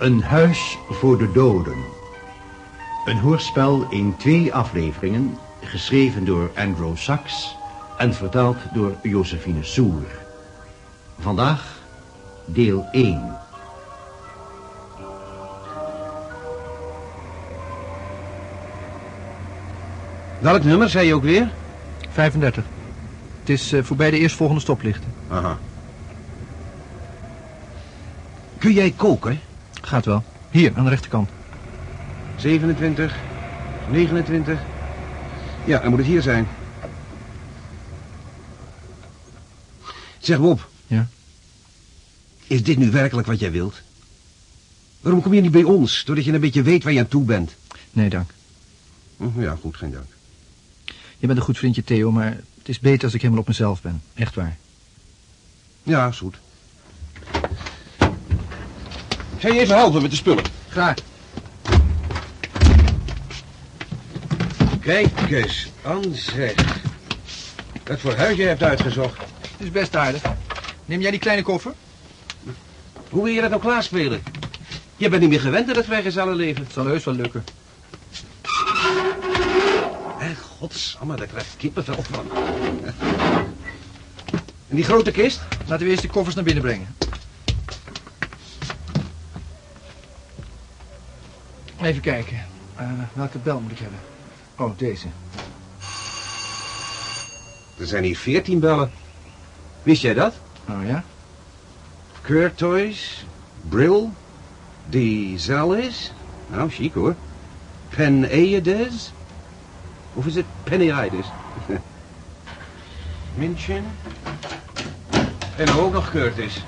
Een huis voor de doden. Een hoorspel in twee afleveringen, geschreven door Andrew Sachs en vertaald door Josephine Soer. Vandaag deel 1. Welk nummer zei je ook weer? 35. Het is uh, voorbij de eerstvolgende stoplichten. Aha. Kun jij koken? Gaat wel. Hier, aan de rechterkant. 27, 29. Ja, dan moet het hier zijn. Zeg Bob. Ja? Is dit nu werkelijk wat jij wilt? Waarom kom je niet bij ons, doordat je een beetje weet waar je aan toe bent? Nee, dank. Hm, Ja, goed, geen dank. Je bent een goed vriendje, Theo, maar het is beter als ik helemaal op mezelf ben. Echt waar. Ja, is goed. Ga je even helpen met de spullen? Graag. Kijk eens, aan zeg. Wat voor huis je hebt uitgezocht. Het is best aardig. Neem jij die kleine koffer? Hoe wil je dat nou klaarspelen? Je bent niet meer gewend aan het vrijgezellenleven. Het zal heus wel lukken. En godsamme, daar krijg ik kippenvel van. En die grote kist? Laten we eerst de koffers naar binnen brengen. Even kijken. Eh, welke bel moet ik hebben? Oh, deze. Er zijn hier veertien bellen. Wist jij dat? Oh ja? Courtois, Brill, Die Zalis. Nou, chic hoor. Peneides. Of is het Peneides? München. En ook nog Curtis.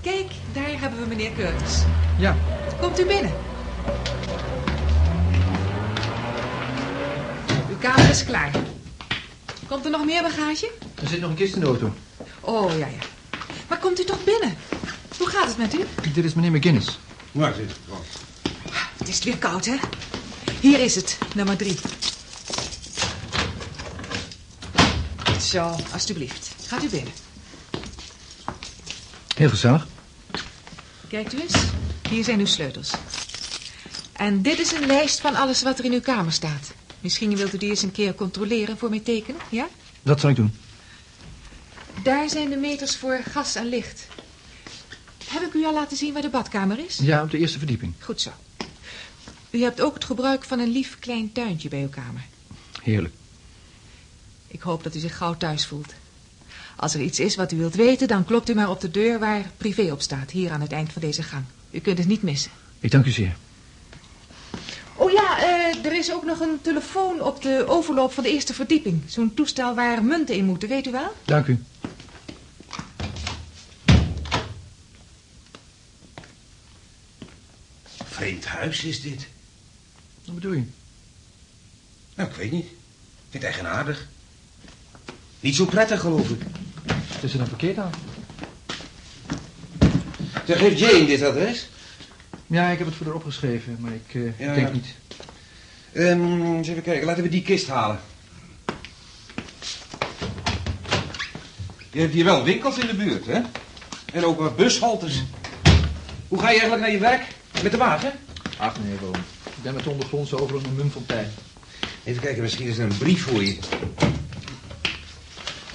Kijk, daar hebben we meneer Curtis. Ja. Komt u binnen. Kamer is klaar. Komt er nog meer bagage? Er zit nog een kist in de auto. Oh, ja, ja. Maar komt u toch binnen? Hoe gaat het met u? Dit is meneer McGinnis. Waar zit het? Het is weer koud, hè? Hier is het, nummer drie. Zo, alstublieft. Gaat u binnen. Heel gezellig. Kijkt u eens. Hier zijn uw sleutels. En dit is een lijst van alles wat er in uw kamer staat. Misschien wilt u die eens een keer controleren voor mij tekenen, ja? Dat zal ik doen. Daar zijn de meters voor gas en licht. Heb ik u al laten zien waar de badkamer is? Ja, op de eerste verdieping. Goed zo. U hebt ook het gebruik van een lief klein tuintje bij uw kamer. Heerlijk. Ik hoop dat u zich gauw thuis voelt. Als er iets is wat u wilt weten, dan klopt u maar op de deur waar privé op staat, hier aan het eind van deze gang. U kunt het niet missen. Ik dank u zeer. Oh ja, eh, er is ook nog een telefoon op de overloop van de eerste verdieping. Zo'n toestel waar munten in moeten, weet u wel? Dank u. Vreemd huis is dit. Wat bedoel je? Nou, ik weet niet. Ik vind het eigenaardig. Niet zo prettig, geloof ik. Het is er dan verkeerd aan. Zeg, heeft Jane dit adres? Ja, ik heb het voor haar opgeschreven, maar ik eh, Ja, denk ja. niet. Ehm, eens even kijken. Laten we die kist halen. Je hebt hier wel winkels in de buurt, hè? En ook wat bushaltes. Hoe ga je eigenlijk naar je werk? Met de wagen? Ach nee, waarom? Ik ben met de ondergrondse over een mumfontein. Even kijken, misschien is er een brief voor je.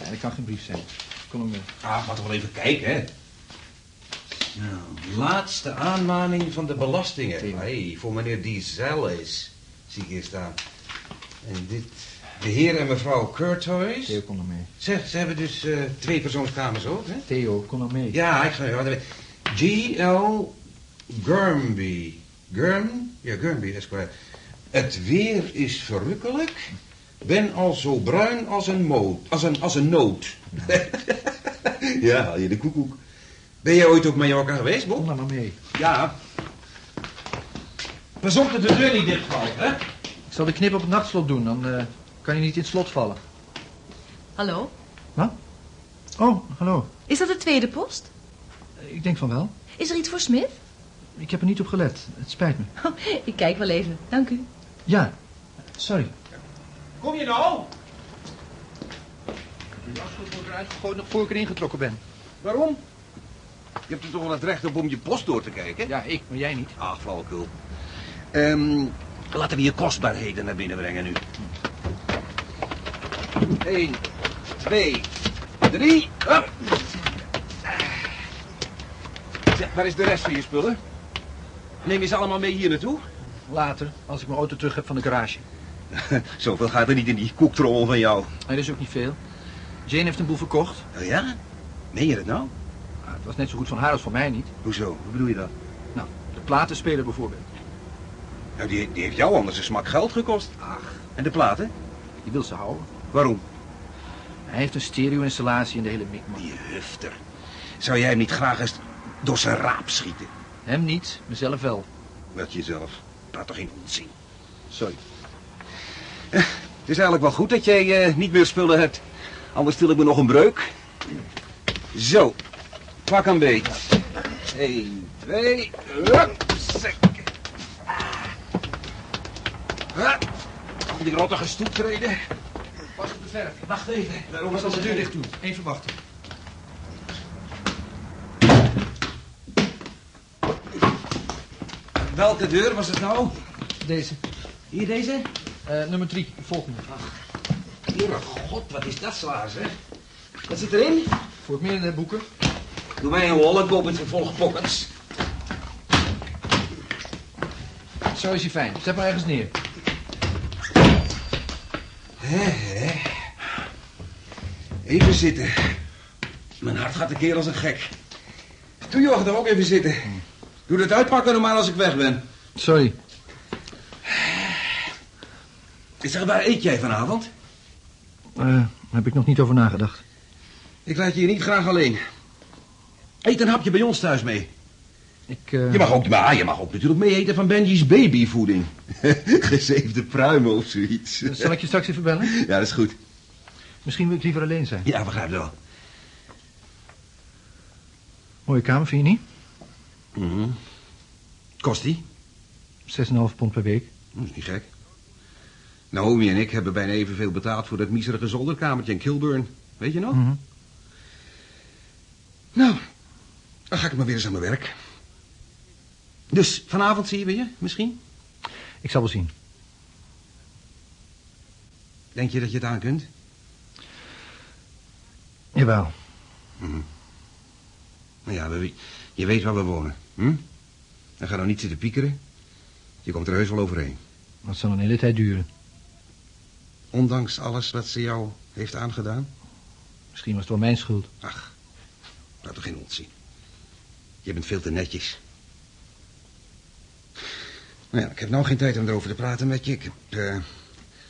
Ja, dat kan geen brief zijn. Kom mee. Ah, ga toch wel even kijken, hè? Nou, laatste aanmaning van de belastingen. Theo. hey, voor meneer Dieselis, zie ik hier staan. En dit, de heer en mevrouw Curtois. Theo, kom nog mee. Zeg, ze hebben dus eh, twee persoonskamers ook, hè? Theo, kom nog mee. Ja, ik ga ja, G.L. Gurmby. Gurm? Ja, Gurmby, Esquire. Het weer is verrukkelijk. Ben al zo bruin als een moot. Als een, als een noot. ja, haal je de koekoek. Ben jij ooit op Mallorca geweest, Kom Bob? nou maar mee. Ja. Pas op dat de deur niet dichtvalt, hè? Ik zal de knip op het nachtslot doen, dan eh, kan je niet in het slot vallen. Hallo? Wat? Oh, hallo. Is dat de tweede post? Ik denk van wel. Is er iets voor Smith? Ik heb er niet op gelet. Het spijt me. ik kijk wel even. Dank u. Ja, sorry. Kom je nou? De jasgoed wordt eruit gegooid nog voor ik erin getrokken ben. Waarom? Je hebt er toch wel het recht op om je post door te kijken? Ja, ik, maar jij niet. Ach, flauwekul. Ehm laten we je kostbaarheden naar binnen brengen nu. Eén, twee, drie. Hup. Zeg, waar is de rest van je spullen? Neem je ze allemaal mee hier naartoe? Later, als ik mijn auto terug heb van de garage. Zoveel gaat er niet in die koektrommel van jou. Dat is ook niet veel. Jane heeft een boel verkocht. Oh ja? Meen je dat nou? Ah, het was net zo goed van haar als van mij niet. Hoezo? Hoe bedoel je dat? Nou, de platenspeler bijvoorbeeld. Nou, die, die heeft jou anders een smak geld gekost. Ach, En de platen? die wil ze houden. Waarom? Hij heeft een stereo-installatie in de hele mikmak. Die hufter. Zou jij hem niet graag eens door zijn raap schieten? Hem niet, mezelf wel. Met jezelf. Praat toch geen onzin. Sorry. Het is eigenlijk wel goed dat jij eh, niet meer spullen hebt. Anders stil ik me nog een breuk. Zo. Pak een beet. Eén, twee. Hup, Al die rottige stoeptreden. Pas op de verf. Wacht even. Waarom is dat de deur dicht doen. Even wachten. Welke deur was het nou? Deze. Hier deze? Eh, nummer drie, de volgende. Heere god, wat is dat zwaar, zeg. Wat zit erin? Voor het meer in de boeken. Doe mij een wallet, koop het vervolg pockets. Zo is hij fijn. Zet maar ergens neer. Even zitten. Mijn hart gaat een keer als een gek. Doe je dan ook even zitten. Doe het uitpakken normaal als ik weg ben. Sorry. Zeg, waar eet jij vanavond? Eh, daar heb ik nog niet over nagedacht. Ik laat je hier niet graag alleen. Eet een hapje bij ons thuis mee. Ik, eh, Je mag ook, maar je mag ook natuurlijk mee eten van Benji's babyvoeding. Gezeefde pruimen of zoiets. Zal ik je straks even bellen? Ja, dat is goed. Misschien wil ik liever alleen zijn. Ja, begrijp het wel. Mooie kamer, vind je niet? Mhm. Kost die? 6,5 pond per week. Dat is niet gek. Naomi en ik hebben bijna evenveel betaald voor dat miserige zolderkamertje in Kilburn. Weet je nog? Mhm. Nou, dan ga ik maar weer eens aan mijn werk. Dus vanavond zie je weer, misschien? Ik zal wel zien. Denk je dat je het aan kunt? Jawel. Nou ja, we- je weet waar we wonen. Hm? Dan ga nou niet zitten piekeren. Je komt er heus wel overheen. Dat zal een hele tijd duren. Ondanks alles wat ze jou heeft aangedaan. Misschien was het wel mijn schuld. Ach, laat toch geen onzin. Je bent veel te netjes. Nou ja, ik heb nou geen tijd om erover te praten met je. Ik heb, eh,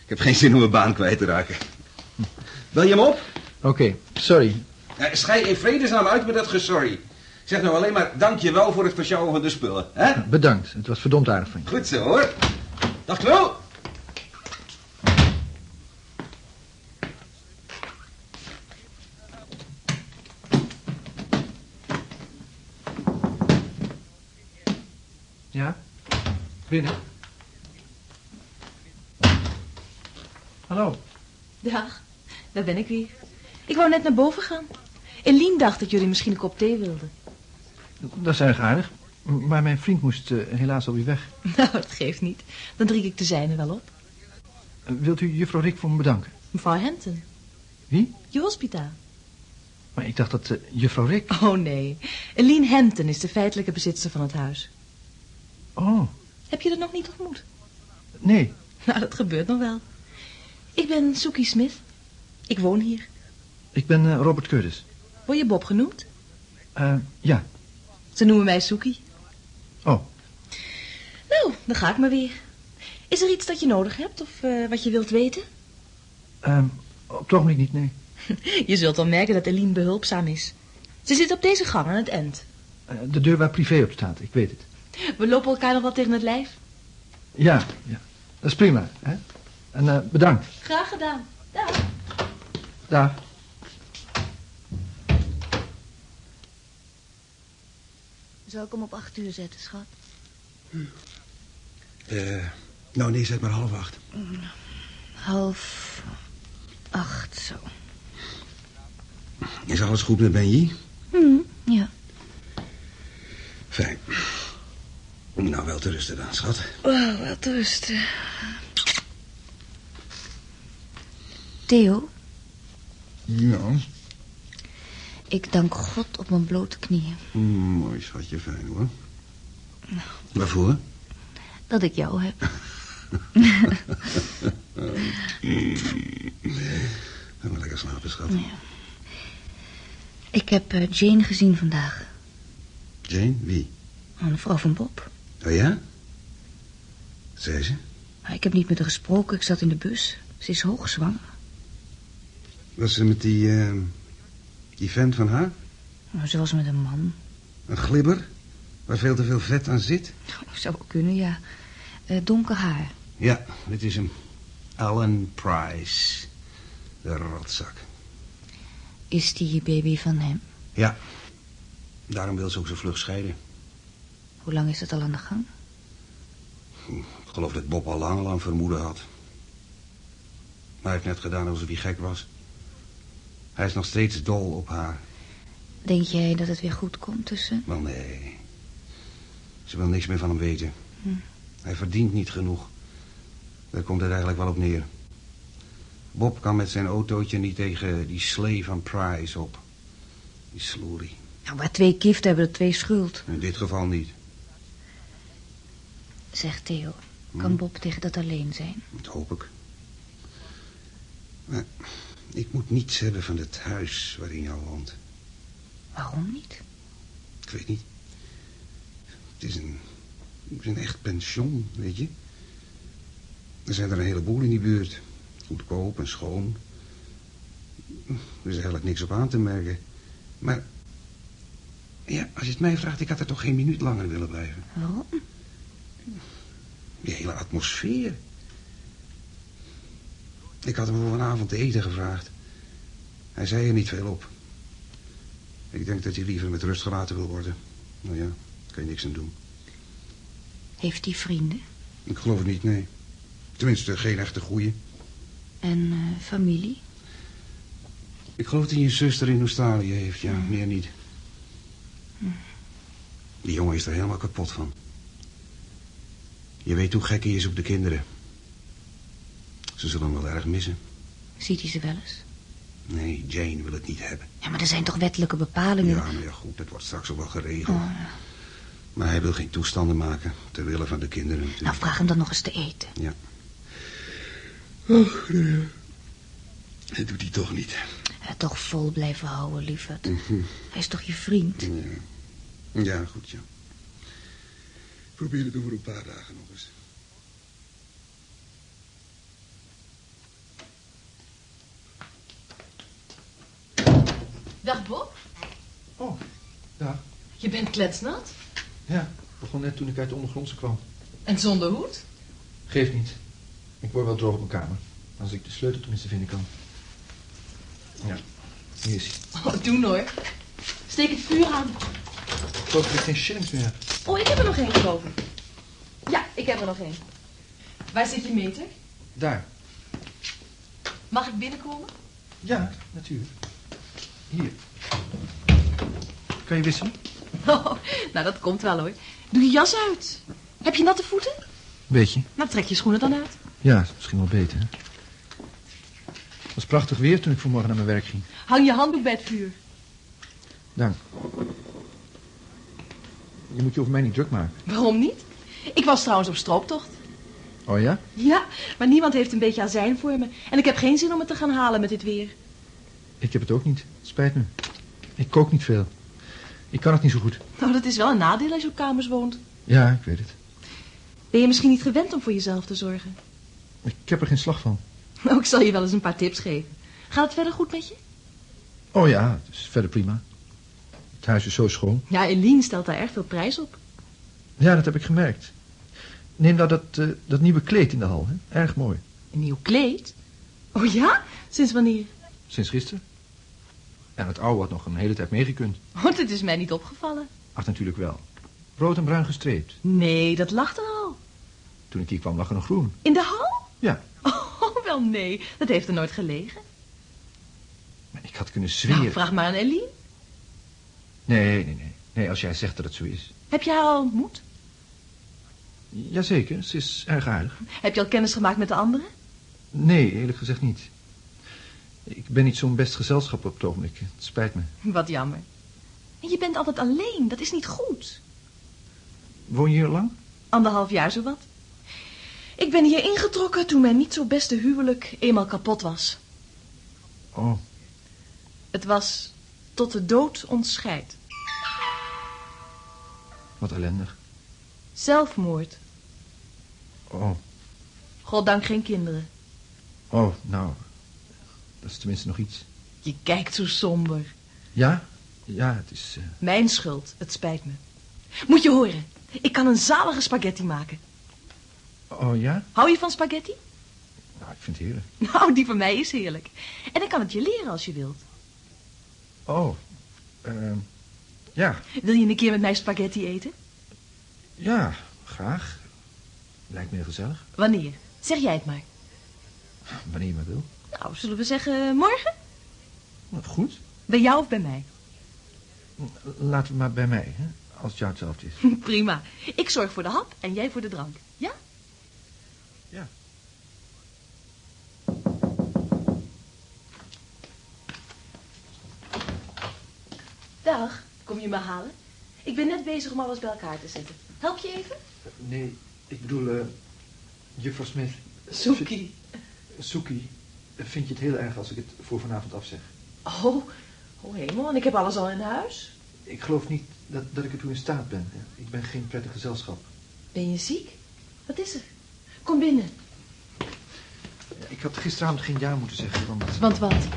ik heb geen zin om mijn baan kwijt te raken. Bel je hem op? Oké, sorry. Ja, schei in vredesnaam uit met dat gesorry. Zeg nou alleen maar dank je wel voor het versjouwen van de spullen. Hè? Bedankt. Het was verdomd aardig van je. Goed zo hoor. Dag Knul. Ja? Binnen. Hallo. Dag, daar ben ik weer. Ik wou net naar boven gaan. Eline dacht dat jullie misschien een kop thee wilden. Dat is erg aardig. Maar mijn vriend moest eh, helaas alweer weg. Nou, dat geeft niet. Dan drink ik de zijne wel op. Wilt u juffrouw Rick voor me bedanken? Mevrouw Henton, Wie? je hospita. Maar ik dacht dat eh, juffrouw Rick... Oh nee, Eline Henton is de feitelijke bezitster van het huis. Oh, Heb je dat nog niet ontmoet? nee. Nou, dat gebeurt nog wel. Ik ben Soekie Smith. Ik woon hier. Ik ben eh, Robert Curtis. Word je Bob genoemd? Eh, ja. Ze noemen mij Soekie. Oh, Nou, dan ga ik maar weer. Is er iets dat je nodig hebt of eh, wat je wilt weten? eh, op het ogenblik niet, nee. Je zult wel merken dat Eline behulpzaam is. Ze zit op deze gang aan het eind. Eh, de deur waar privé op staat, ik weet het. We lopen elkaar nog wel tegen het lijf. Ja, ja. Dat is prima, hè. En eh, bedankt. Graag gedaan. Dag. Dag. Zal ik hem op acht uur zetten, schat? Eh, nou nee, zet maar half acht. Half acht, zo. Is alles goed met Benji? Hm, ja. Te rusten dan, schat. Oh, wat rusten. Theo, Ja. ik dank God op mijn blote knieën Mm, mooi schatje, fijn hoor. Waarvoor? dat ik jou heb. Ga maar lekker slapen, schat. Ik heb eh, Jane gezien vandaag. Jane, wie? Oh, de vrouw van Bob. Oh ja? Zei ze? Maar Ik heb niet met haar gesproken, ik zat in de bus. Ze is hoogzwanger. Was ze met die, eh, die vent van haar? Nou, Ze was met een man. Een glibber? Waar veel te veel vet aan zit? Oh, Zou kunnen, ja. Eh, donker haar. Ja, dit is hem. Alan Price. De rotzak. Is die baby van hem? Ja. Daarom wil ze ook zo vlug scheiden. Hoe lang is het al aan de gang? Ik geloof dat Bob al lang al aan vermoeden had. Maar hij heeft net gedaan alsof hij gek was. Hij is nog steeds dol op haar. Denk jij dat het weer goed komt tussen? Wel nee. Ze wil niks meer van hem weten. Hm. Hij verdient niet genoeg. Daar komt het eigenlijk wel op neer. Bob kan met zijn autootje niet tegen die slee van Price op. Die sloerie. Nou, waar twee kiften hebben er twee schuld. In dit geval niet. Zeg Theo, kan Bob tegen dat alleen zijn? Dat hoop ik. Maar ik moet niets hebben van het huis waarin jou woont. Waarom niet? Ik weet niet. Het is een, het is een echt pension, weet je. Er zijn er een heleboel in die buurt. Goedkoop en schoon. Er is eigenlijk niks op aan te merken. Maar, ja, als je het mij vraagt, ik had er toch geen minuut langer willen blijven. Waarom? Die hele atmosfeer. Ik had hem voor vanavond te eten gevraagd. Hij zei er niet veel op. Ik denk dat hij liever met rust gelaten wil worden. Nou ja, kan je niks aan doen. Heeft hij vrienden? Ik geloof het niet, nee. Tenminste, geen echte goeie. En eh, familie? Ik geloof dat hij een zuster in Australië heeft, ja, meer niet. Die jongen is er helemaal kapot van. Je weet hoe gek hij is op de kinderen. Ze zullen hem wel erg missen. Ziet hij ze wel eens? Nee, Jane wil het niet hebben. Ja, maar er zijn toch wettelijke bepalingen? Ja, maar ja, goed, dat wordt straks ook wel geregeld. Oh, ja. Maar hij wil geen toestanden maken, ter wille van de kinderen natuurlijk. Nou, vraag hem dan nog eens te eten. Ja. Och, nee. Dat doet hij toch niet. Eh, toch vol blijven houden, lieverd. Mhm. Hij is toch je vriend? Ja. ja, goed, ja. Probeer het over een paar dagen nog eens. Dag Bob. Oh, ja. Je bent kletsnat. Ja, begon net toen ik uit de ondergrondse kwam. En zonder hoed? Geeft niet. Ik word wel droog op mijn kamer. Als ik de sleutel tenminste vinden kan. Ja, hier is hij. Oh, doe hoor. Steek het vuur aan. Ik geloof dat ik geen shillings meer heb. Oh, ik heb er nog één ik. Ja, ik heb er nog één. Waar zit je meter? Daar. Mag ik binnenkomen? Ja, natuurlijk. Hier. Kan je wisselen? Oh, nou, dat komt wel hoor. Doe je jas uit. Heb je natte voeten? Beetje. Nou, trek je schoenen dan uit. Ja, is misschien wel beter. hè? Het was prachtig weer toen ik vanmorgen naar mijn werk ging. Hang je handdoek bij het vuur. Dank. Je moet je over mij niet druk maken. Waarom niet? Ik was trouwens op strooptocht. Oh ja? Ja, maar niemand heeft een beetje azijn voor me. En ik heb geen zin om het te gaan halen met dit weer. Ik heb het ook niet. Spijt me. Ik kook niet veel. Ik kan het niet zo goed. Nou, dat is wel een nadeel als je op kamers woont. Ja, ik weet het. Ben je misschien niet gewend om voor jezelf te zorgen? Ik heb er geen slag van. Nou, ik zal je wel eens een paar tips geven. Gaat het verder goed met je? Oh ja, het is verder prima. Het huis is zo schoon. Ja, Eline stelt daar erg veel prijs op. Ja, dat heb ik gemerkt. Neem nou dat, eh, dat nieuwe kleed in de hal. Hè? Erg mooi. Een nieuw kleed? Oh ja? Sinds wanneer? Sinds gisteren. En het oude had nog een hele tijd meegekund. Oh, dit is mij niet opgevallen. Ach, natuurlijk wel. Rood en bruin gestreept. Nee, dat lag er al. Toen ik hier kwam lag er nog groen. In de hal? Ja, Oh, wel nee. Dat heeft er nooit gelegen. maar ik had kunnen zweren. Nou, vraag maar aan Eline. Nee, nee, nee. Nee, als jij zegt dat het zo is. Heb je haar al ontmoet? Jazeker, ze is erg aardig. Heb je al kennis gemaakt met de anderen? Nee, eerlijk gezegd niet. Ik ben niet zo'n best gezelschap op het ogenblik. Het spijt me. Wat jammer. En je bent altijd alleen, dat is niet goed. Woon je hier lang? Anderhalf jaar zowat. Ik ben hier ingetrokken toen mijn niet zo beste huwelijk eenmaal kapot was. Oh, Het was tot de dood ons scheidt. wat ellendig. Zelfmoord. Oh, Goddank geen kinderen. oh, nou. Dat is tenminste nog iets. Je kijkt zo somber. Ja? Ja, het is... eh, Mijn schuld, het spijt me. Moet je horen, ik kan een zalige spaghetti maken. Oh ja? Hou je van spaghetti? Nou, ik vind het heerlijk. Nou, die van mij is heerlijk. En ik kan het je leren als je wilt. Oh, ehm, ja, Wil je een keer met mij spaghetti eten? ja, graag. Lijkt me heel gezellig. Wanneer? Zeg jij het maar. Wanneer je maar wil. Nou, zullen we zeggen morgen? Nou, Goed. Bij jou of bij mij? Laten we maar bij mij, hè? Als het jou hetzelfde is. Prima. Ik zorg voor de hap en jij voor de drank. Dag, kom je me halen? Ik ben net bezig om alles bij elkaar te zetten. Help je even? Nee, ik bedoel, eh juffrouw Smith. Soekie. Soekie, vind je het heel erg als ik het voor vanavond afzeg? Oh, oh hemel, en ik heb alles al in huis. Ik geloof niet dat, dat ik ertoe in staat ben. Ik ben geen prettig gezelschap. Ben je ziek? Wat is er? Kom binnen. Ik had gisteravond geen ja moeten zeggen, want Want wat?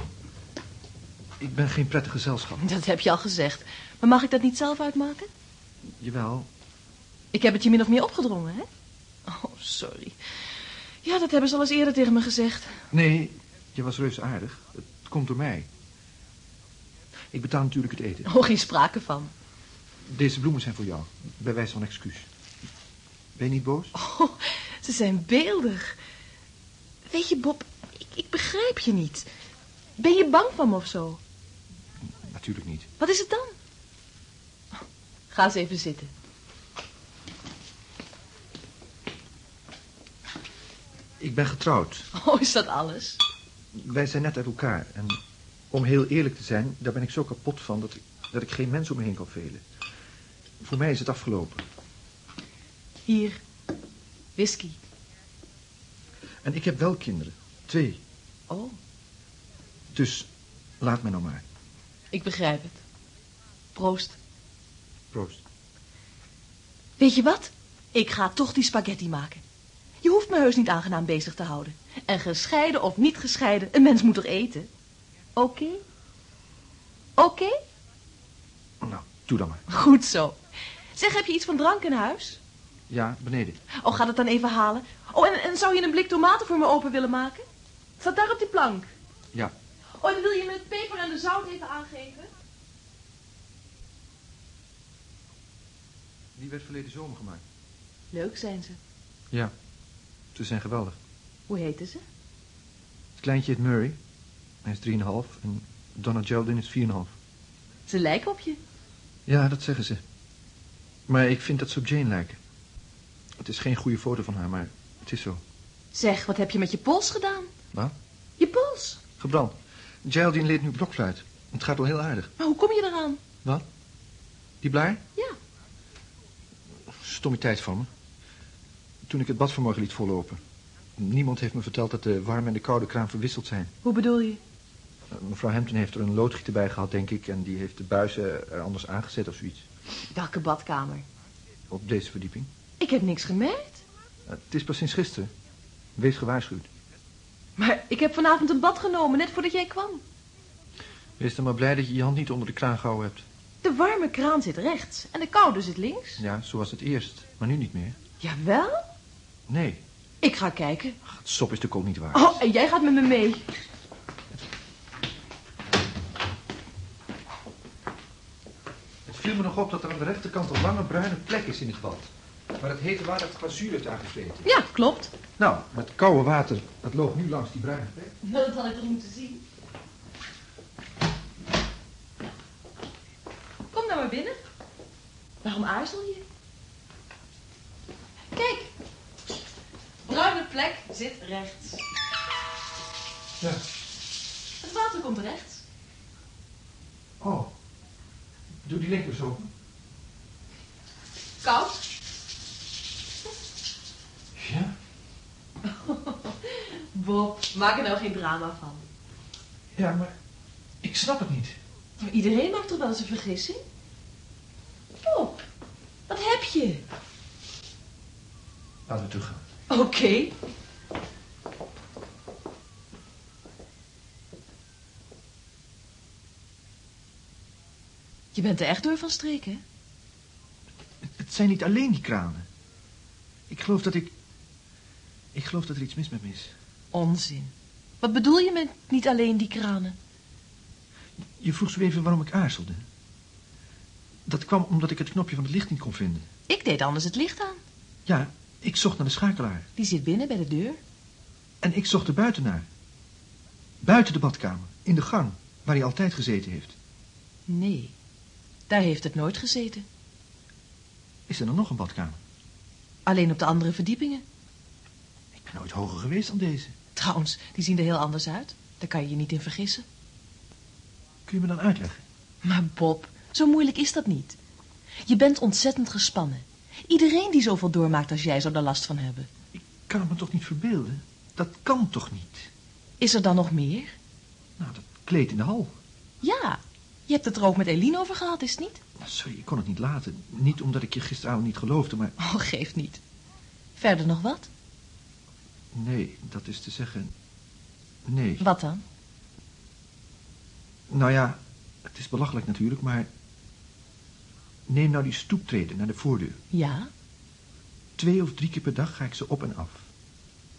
Ik ben geen prettig gezelschap. Dat heb je al gezegd. Maar mag ik dat niet zelf uitmaken? Jawel, Ik heb het je min of meer opgedrongen, hè? Oh, sorry. Ja, dat hebben ze al eens eerder tegen me gezegd. nee, je was reus aardig. Het komt door mij. Ik betaal natuurlijk het eten. Oh, geen sprake van. Deze bloemen zijn voor jou, bij wijze van excuus. Ben je niet boos? Oh, ze zijn beeldig. Weet je, Bob, ik, ik begrijp je niet. Ben je bang van me of zo? Natuurlijk niet. Wat is het dan? Ga eens even zitten. Ik ben getrouwd. Oh, is dat alles? Wij zijn net uit elkaar. En om heel eerlijk te zijn, daar ben ik zo kapot van dat ik, dat ik geen mens om me heen kan velen. Voor mij is het afgelopen. Hier, whisky. En ik heb wel kinderen. Twee. Oh, Dus laat mij nou maar. Ik begrijp het. Proost. Proost. Weet je wat? Ik ga toch die spaghetti maken. Je hoeft me heus niet aangenaam bezig te houden. En gescheiden of niet gescheiden, een mens moet toch eten? Oké? Oké? Nou, doe dan maar. Goed zo. Zeg, heb je iets van drank in huis? Ja, beneden. Oh, ga dat dan even halen. Oh, en, en zou je een blik tomaten voor me open willen maken? Staat daar op die plank. Ja. Oh, dan wil je me het peper en de zout even aangeven? Die werd verleden zomer gemaakt. Leuk zijn ze. Ja. Ze zijn geweldig. Hoe heten ze? Het kleintje heet Murray. Hij is 3,5 en Donna Geraldine is 4,5. Ze lijken op je. Ja, dat zeggen ze. Maar ik vind dat ze op Jane lijken. Het is geen goede foto van haar, maar het is zo. Zeg, wat heb je met je pols gedaan? Wat? Je pols? Gebrand. Geraldine leert nu blokfluit. Het gaat wel heel aardig. Maar hoe kom je eraan? Wat? Die blaar? Ja. Stommiteit van me. Toen ik het bad vanmorgen liet vollopen. Niemand heeft me verteld dat de warme en de koude kraan verwisseld zijn. Hoe bedoel je? Eh, Mevrouw Hampton heeft er een loodgieter bij gehad, denk ik. En die heeft de buizen er anders aangezet of zoiets. Welke badkamer? Op deze verdieping. Ik heb niks gemerkt. Het is pas sinds gisteren. Wees gewaarschuwd. Maar ik heb vanavond een bad genomen, net voordat jij kwam. Wees dan maar blij dat je je hand niet onder de kraan gehouden hebt. De warme kraan zit rechts en de koude zit links. Ja, zo was het eerst. Maar nu niet meer. Jawel. Nee. Ik ga kijken. Ach, het sop is de kool niet waar. Oh, en jij gaat met me mee. Het viel me nog op dat er aan de rechterkant een lange bruine plek is in het bad. Waar het hete water het glazuur heeft aangevreten. Ja, klopt. Nou, met koude water, dat loopt nu langs die bruine plek. Nou, dat had ik toch moeten zien. Kom nou maar binnen. Waarom aarzel je? Kijk, plek zit rechts. Ja. Het water komt rechts. Oh. Doe die linker zo. Koud? Ja. Bob, maak er nou geen drama van. Ja, maar ik snap het niet. Maar iedereen maakt toch wel eens een vergissing? Bob, wat heb je? Laten we teruggaan. Oké. Je bent er echt door van streken, hè? Het, het zijn niet alleen die kranen. Ik geloof dat ik... Ik geloof dat er iets mis met me is. Onzin. Wat bedoel je met niet alleen die kranen? Je vroeg zo even waarom ik aarzelde. Dat kwam omdat ik het knopje van het licht niet kon vinden. Ik deed anders het licht aan. Ja, ik zocht naar de schakelaar. Die zit binnen bij de deur. En ik zocht er buiten naar. Buiten de badkamer, in de gang, waar hij altijd gezeten heeft. Nee, daar heeft het nooit gezeten. Is er dan nog een badkamer? Alleen op de andere verdiepingen. Ben nooit hoger geweest dan deze. Trouwens, die zien er heel anders uit. Daar kan je je niet in vergissen. Kun je me dan uitleggen? Maar Bob, zo moeilijk is dat niet. Je bent ontzettend gespannen. Iedereen die zoveel doormaakt als jij zou er last van hebben. Ik kan het me toch niet verbeelden? Dat kan toch niet? Is er dan nog meer? Nou, dat kleed in de hal. Ja, je hebt het er ook met Eline over gehad, is het niet? Sorry, ik kon het niet laten. Niet omdat ik je gisteravond niet geloofde, maar... Oh, geeft niet. Verder nog wat? Nee, dat is te zeggen... Nee. Wat dan? Nou ja, het is belachelijk natuurlijk, maar... Neem nou die stoeptreden naar de voordeur. Ja? Twee of drie keer per dag ga ik ze op en af.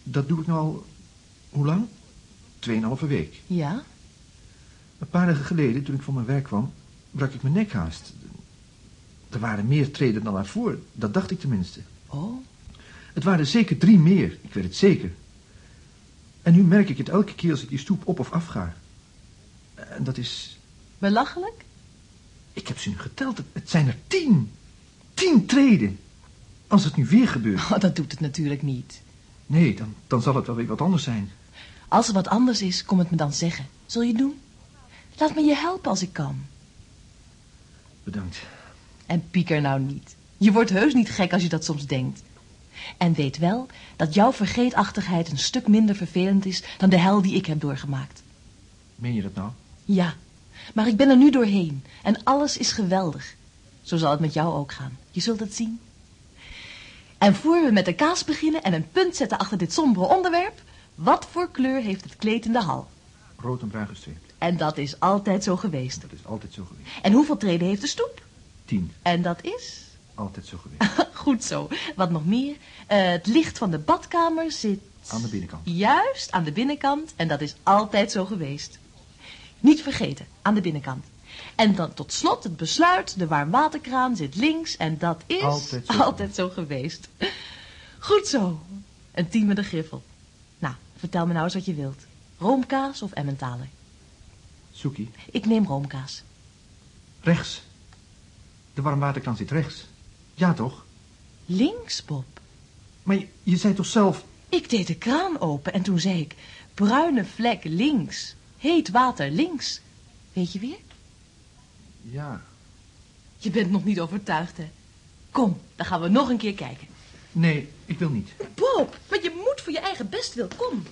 Dat doe ik nou al... Hoe lang? Tweeënhalve week. Ja? Een paar dagen geleden, toen ik van mijn werk kwam, brak ik mijn nek haast. Er waren meer treden dan daarvoor, dat dacht ik tenminste. Oh, Het waren er zeker drie meer, ik weet het zeker. En nu merk ik het elke keer als ik die stoep op of af ga. En dat is... belachelijk? Ik heb ze nu geteld, het- het zijn er tien. Tien treden. Als het nu weer gebeurt. Oh, dat doet het natuurlijk niet. Nee, dan, dan zal het wel weer wat anders zijn. Als er wat anders is, kom het me dan zeggen. Zul je het doen? Laat me je helpen als ik kan. Bedankt. En pieker nou niet. Je wordt heus niet gek als je dat soms denkt. En weet wel dat jouw vergeetachtigheid een stuk minder vervelend is dan de hel die ik heb doorgemaakt. Meen je dat nou? Ja, maar ik ben er nu doorheen en alles is geweldig. Zo zal het met jou ook gaan. Je zult het zien. En voor we met de kaas beginnen en een punt zetten achter dit sombere onderwerp, wat voor kleur heeft het kleed in de hal? Rood en bruin gestreept. En dat is altijd zo geweest. Dat is altijd zo geweest. En hoeveel treden heeft de stoep? Tien. En dat is? Altijd zo geweest. Goed zo. Wat nog meer? Eh, het licht van de badkamer zit... Aan de binnenkant. Juist, aan de binnenkant. En dat is altijd zo geweest. Niet vergeten, aan de binnenkant. En dan tot slot het besluit, de warmwaterkraan zit links en dat is Altijd zo. altijd zo geweest. Goed zo. Een tien met een griffel. Nou, vertel me nou eens wat je wilt. Roomkaas of Emmentaler? Soekie. Ik neem roomkaas. Rechts. De warmwaterkraan zit rechts. Ja, toch? Links, Bob. Maar je, je zei toch zelf... Ik deed de kraan open en toen zei ik... bruine vlek links, heet water links. Weet je weer? Ja. Je bent nog niet overtuigd, hè? Kom, dan gaan we nog een keer kijken. Nee, ik wil niet. Bob, maar je moet voor je eigen best wil. Kom.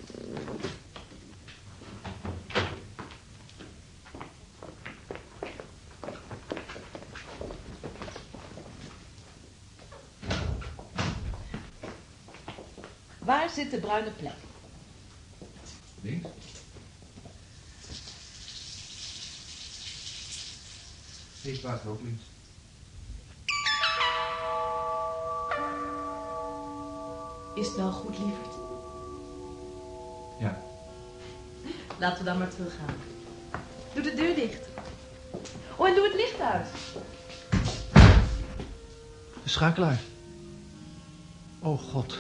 Waar zit de bruine plek? Links. Heet water ook links. Is het wel goed, lieverd? Ja. Laten we dan maar teruggaan. Doe de deur dicht. Oh, en doe het licht uit. De schakelaar. Oh, god.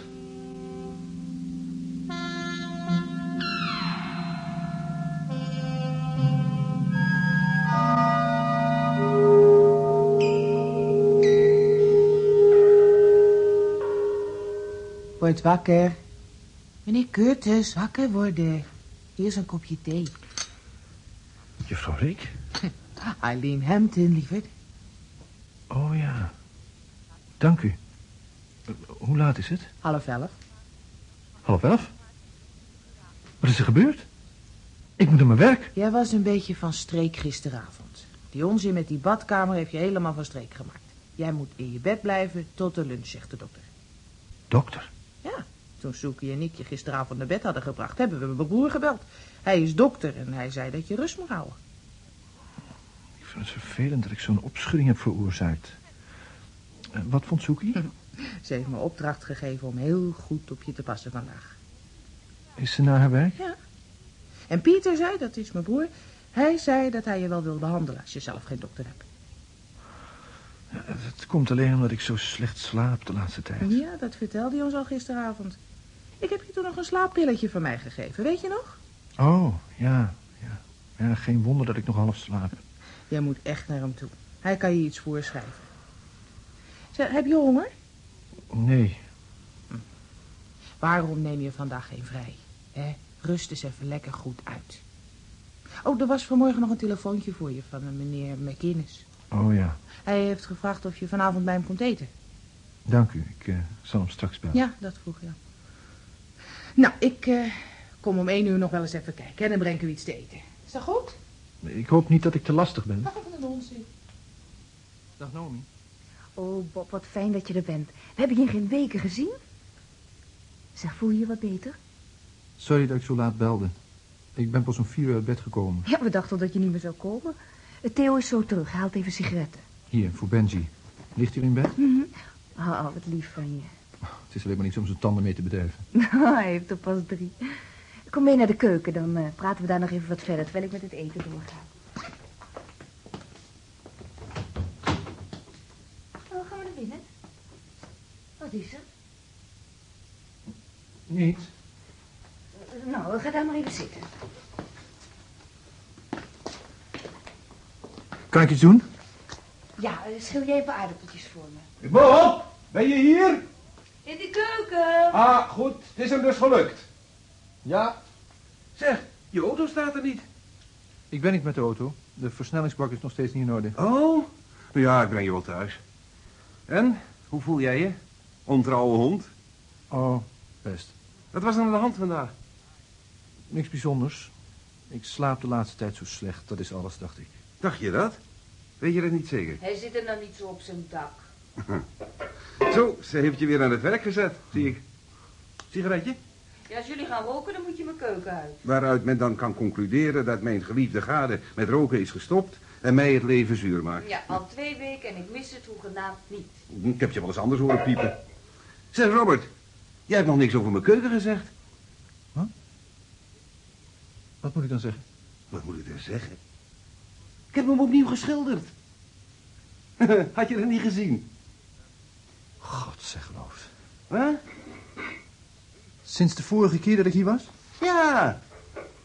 Word wakker. Meneer Curtis, wakker worden. Hier is een kopje thee. Juffrouw Reek? Eileen Hampton, lieverd. Oh ja. Dank u. Hoe laat is het? Half elf. Half elf? Wat is er gebeurd? Ik moet naar mijn werk. Jij was een beetje van streek gisteravond. Die onzin met die badkamer heeft je helemaal van streek gemaakt. Jij moet in je bed blijven tot de lunch, zegt de dokter. Dokter? Ja, toen Soekie en ik je gisteravond naar bed hadden gebracht, hebben we mijn broer gebeld. Hij is dokter en hij zei dat je rust moet houden. Ik vind het vervelend dat ik zo'n opschudding heb veroorzaakt. Eh, Wat vond Soekie? Ze heeft me opdracht gegeven om heel goed op je te passen vandaag. Is ze naar haar werk? En Pieter zei, dat is mijn broer, hij zei dat hij je wel wil behandelen als je zelf geen dokter hebt. Het komt alleen omdat ik zo slecht slaap de laatste tijd. Ja, dat vertelde hij ons al gisteravond. Ik heb je toen nog een slaappilletje van mij gegeven, weet je nog? Oh, ja, ja. Ja, geen wonder dat ik nog half slaap. Jij moet echt naar hem toe. Hij kan je iets voorschrijven. Zeg, heb je honger? Nee, Waarom neem je vandaag geen vrij? Hè? Rust eens even lekker goed uit. Oh, er was vanmorgen nog een telefoontje voor je van een meneer McInnes. Oh ja. Hij heeft gevraagd of je vanavond bij hem komt eten. Dank u. Ik eh, zal hem straks bellen. Ja, dat vroeg je. Nou, ik eh, kom om één uur nog wel eens even kijken. En dan breng ik u iets te eten. Is dat goed? Ik hoop niet dat ik te lastig ben. Dag, van de onzin. Dag Naomi. Oh, Bob, wat fijn dat je er bent. We hebben je in geen weken gezien. Zeg, voel je je wat beter? Sorry dat ik zo laat belde. Ik ben pas om vier uur uit bed gekomen. Ja, we dachten dat je niet meer zou komen. Theo is zo terug. Hij haalt even sigaretten. Hier, voor Benji. Ligt u in bed? Mhm. Oh, wat lief van je. Het is alleen maar niet om zijn tanden mee te bedrijven. Hij heeft er pas drie. Kom mee naar de keuken, dan eh, praten we daar nog even wat verder... terwijl ik met het eten doorga. Oh, gaan we naar binnen? Wat is er? Niet. Nou, ga daar maar even zitten. Kan ik iets doen? Ja, schil jij even aardappeltjes voor me. Bob, ben je hier? In de keuken! Ah, goed. Het is hem dus gelukt. Ja. Zeg, je auto staat er niet. Ik ben niet met de auto. De versnellingsbak is nog steeds niet in orde. Oh? Nou ja, ik breng je wel thuis. En, hoe voel jij je? Ontrouwe hond. Oh, best. Wat was er aan de hand vandaag? Niks bijzonders. Ik slaap de laatste tijd zo slecht. Dat is alles, dacht ik. Dacht je dat? Weet je dat niet zeker? Hij zit er nou niet zo op zijn dak. Zo, ze heeft je weer aan het werk gezet, zie ik. Sigaretje? Ja, als jullie gaan roken, dan moet je mijn keuken uit. Waaruit men dan kan concluderen dat mijn geliefde gade met roken is gestopt en mij het leven zuur maakt. Ja, al twee weken en ik mis het hoegenaamd niet. Ik heb je wel eens anders horen piepen. Zeg, Robert, jij hebt nog niks over mijn keuken gezegd. Wat moet ik dan zeggen? Wat moet ik dan zeggen? Ik heb hem opnieuw geschilderd. Had je dat niet gezien? God, zeg geloof. Huh? Sinds de vorige keer dat ik hier was? Ja.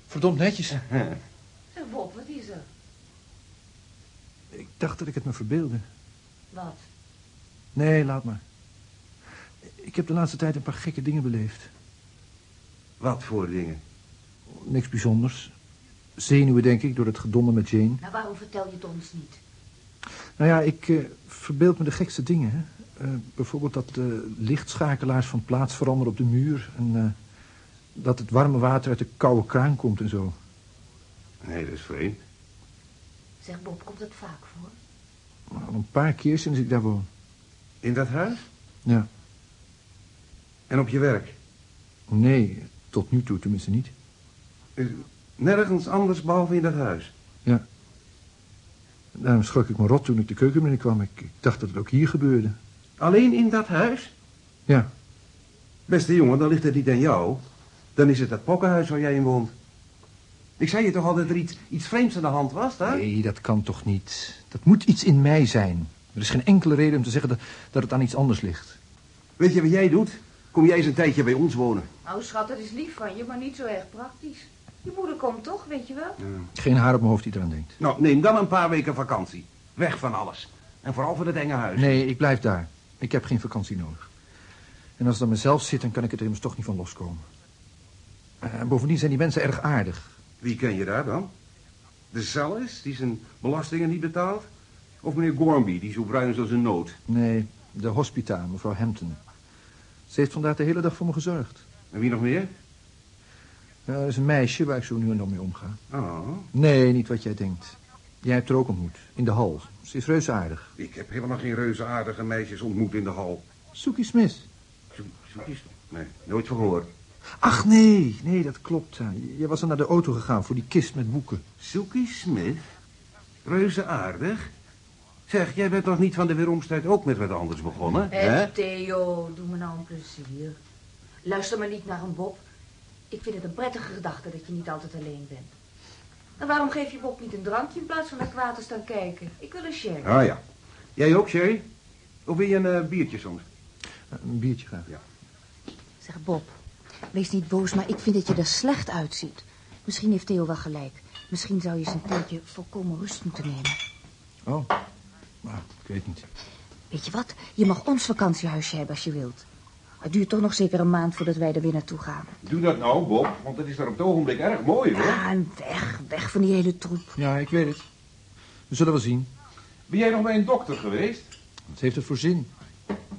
Verdomd netjes. Zeg, Bob, wat is er? Ik dacht dat ik het me verbeelde. Wat? Nee, laat maar. Ik heb de laatste tijd een paar gekke dingen beleefd. Wat voor dingen? Niks bijzonders. Zenuwen, denk ik, door het gedonder met Jane. Nou, waarom vertel je het ons niet? Nou ja, ik eh, verbeeld me de gekste dingen. Hè? Eh, bijvoorbeeld dat de lichtschakelaars van plaats veranderen op de muur. En eh, dat het warme water uit de koude kraan komt en zo. Nee, dat is vreemd. Zeg, Bob, komt het vaak voor? Al een paar keer sinds ik daar woon. In dat huis? Ja. En op je werk? Nee, tot nu toe tenminste niet. Nergens anders behalve in dat huis? Ja. Daarom schrok ik me rot toen ik de keuken binnenkwam. Ik, ik dacht dat het ook hier gebeurde. Alleen in dat huis? Ja. Beste jongen, dan ligt het niet aan jou. Dan is het dat pokkenhuis waar jij in woont. Ik zei je toch al dat er iets, iets vreemds aan de hand was, hè? Nee, dat kan toch niet. Dat moet iets in mij zijn. Er is geen enkele reden om te zeggen dat, dat het aan iets anders ligt. Weet je wat jij doet? Kom jij eens een tijdje bij ons wonen. Nou, schat, dat is lief van je, maar niet zo erg praktisch. Je moeder komt toch, weet je wel? Geen haar op mijn hoofd die eraan denkt. Nou, neem dan een paar weken vakantie. Weg van alles. En vooral van het enge huis. Nee, ik blijf daar. Ik heb geen vakantie nodig. En als het aan mezelf zit, dan kan ik het er immers toch niet van loskomen. Eh, bovendien zijn die mensen erg aardig. Wie ken je daar dan? De Sallis, die zijn belastingen niet betaalt? Of meneer Gormby, die zo bruin is als een nood? Nee, de hospita, mevrouw Hampton. Ze heeft vandaag de hele dag voor me gezorgd. En wie nog meer? Ja, er is een meisje waar ik zo nu en dan mee omga. Oh, Nee, niet wat jij denkt. Jij hebt er ook ontmoet, in de hal. Ze is reuze aardig. ik heb helemaal geen reuzeaardige meisjes ontmoet in de hal. Soekie Smith. Zo, zoekjes? Nee, nooit van gehoord. Ach, nee, nee, dat klopt. Je was al naar de auto gegaan voor die kist met boeken. Silky Smith? Reuzeaardig? Zeg, jij bent toch niet van de weeromstrijd ook met wat anders begonnen? Hé, Theo, doe me nou een plezier. Luister maar niet naar een Bob. Ik vind het een prettige gedachte dat je niet altijd alleen bent. En waarom geef je Bob niet een drankje in plaats van naar kwaad te staan kijken? Ik wil een sherry. Ah ja. Jij ook, Sherry? Of wil je een eh, biertje soms? Een biertje graag. Zeg, Bob, wees niet boos, maar ik vind dat je er slecht uitziet. Misschien heeft Theo wel gelijk. Misschien zou je zijn tijdje volkomen rust moeten nemen. Oh, nou, ik weet niet. Weet je wat? Je mag ons vakantiehuisje hebben als je wilt. Het duurt toch nog zeker een maand voordat wij er weer naartoe gaan. Doe dat nou, Bob, want het is daar op het ogenblik erg mooi, hoor. Ja, en weg, weg van die hele troep. Ja, ik weet het. We zullen wel zien. Ben jij nog bij een dokter geweest? Wat heeft het voor zin?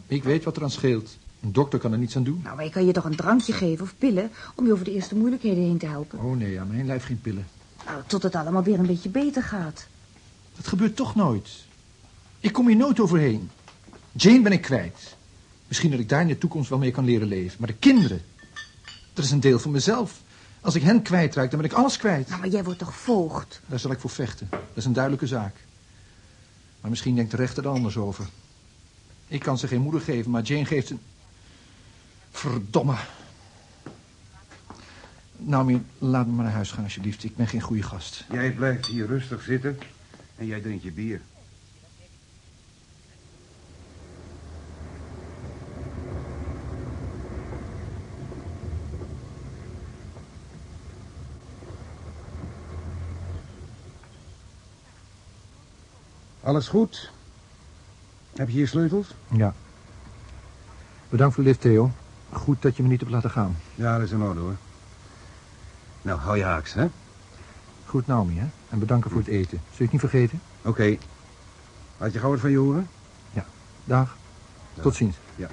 Ik weet wat er aan scheelt. Een dokter kan er niets aan doen. Nou, maar je kan je toch een drankje geven of pillen... om je over de eerste moeilijkheden heen te helpen. Oh nee, aan mijn lijf geen pillen. Nou, tot het allemaal weer een beetje beter gaat. Dat gebeurt toch nooit. Ik kom hier nooit overheen. Jane ben ik kwijt. Misschien dat ik daar in de toekomst wel mee kan leren leven. Maar de kinderen, dat is een deel van mezelf. Als ik hen kwijtraak, dan ben ik alles kwijt. Nou, maar jij wordt toch voogd? Daar zal ik voor vechten. Dat is een duidelijke zaak. Maar misschien denkt de rechter er anders over. Ik kan ze geen moeder geven, maar Jane geeft een... Verdomme. Naomi, laat me maar naar huis gaan alsjeblieft. Ik ben geen goede gast. Jij blijft hier rustig zitten en jij drinkt je bier. Alles goed? Heb je hier sleutels? Ja. Bedankt voor de lift, Theo. Goed dat je me niet hebt laten gaan. Ja, dat is in orde hoor. Nou, hou je haaks, hè? Goed, Naomi, hè? En bedanken voor het eten. Zul je het niet vergeten? Oké. Laat je gauw wat van je horen? Dag. Tot ziens. Ja.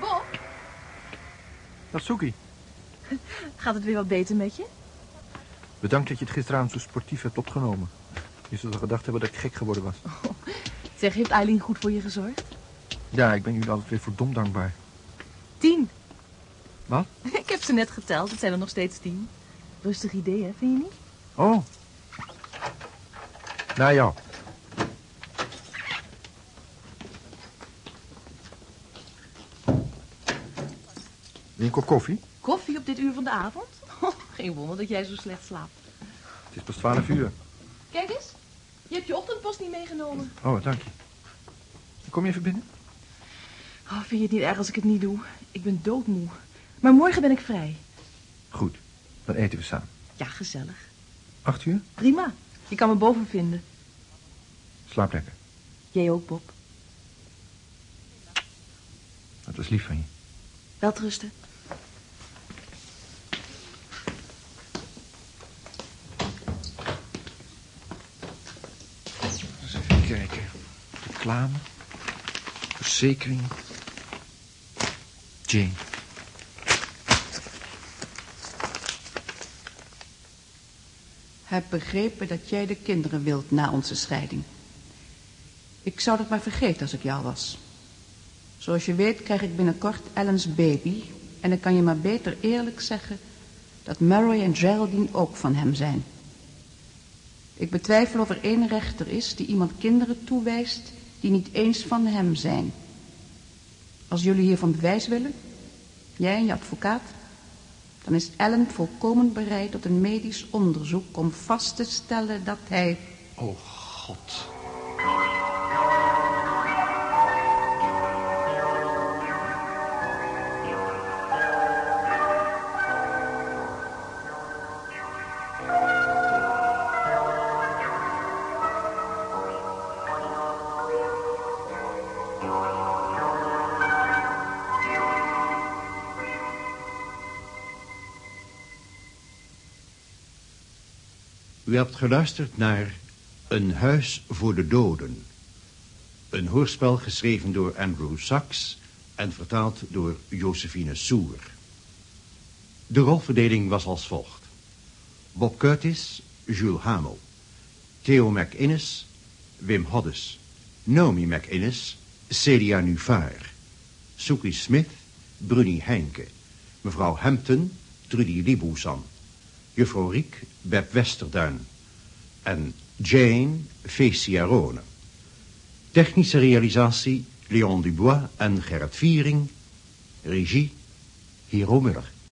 Bob, Dag, Soekie. Gaat het weer wat beter met je? Bedankt dat je het gisteravond zo sportief hebt opgenomen. Je zult gedacht hebben dat ik gek geworden was. Zeg, heeft Eileen goed voor je gezorgd? Ja, ik ben jullie altijd weer verdomd dankbaar. Tien. Wat? Ik heb ze net geteld, het zijn er nog steeds tien. Rustig idee, hè, vind je niet? Oh. Nou ja. Kop koffie? Koffie op dit uur van de avond? Oh, geen wonder dat jij zo slecht slaapt. Het is pas twaalf uur. Kijk eens, je hebt je ochtendpost niet meegenomen. Oh, dank je. Kom je even binnen? Oh, vind je het niet erg als ik het niet doe? Ik ben doodmoe. Maar morgen ben ik vrij. Goed, dan eten we samen. Ja, gezellig. Acht uur? Prima. Je kan me boven vinden. Slaap lekker. Jij ook, Bob. Dat was lief van je. Welterusten. Eens even kijken. Reclame. Verzekering. Jane. Heb begrepen dat jij de kinderen wilt na onze scheiding. Ik zou dat maar vergeten als ik jou was. Zoals je weet krijg ik binnenkort Ellen's baby... en ik kan je maar beter eerlijk zeggen... dat Murray en Geraldine ook van hem zijn. Ik betwijfel of er één rechter is die iemand kinderen toewijst... die niet eens van hem zijn. Als jullie hiervan bewijs willen, jij en je advocaat... dan is Ellen volkomen bereid tot een medisch onderzoek... om vast te stellen dat hij... Oh, god. U hebt geluisterd naar Een huis voor de doden. Een hoorspel geschreven door Andrew Sachs en vertaald door Josephine Soer. De rolverdeling was als volgt. Bob Curtis, Jules Hamel. Theo McInnes, Wim Hoddes. Naomi McInnes, Celia Nuvaar. Suki Smith, Bruni Heinke. Mevrouw Hampton, Trudy Libouzan. Juffrouw Riek, Beb Westerduin. En Jane, Fecia Rone. Technische realisatie, Leon Dubois en Gerrit Viering. Regie, Hero Muller.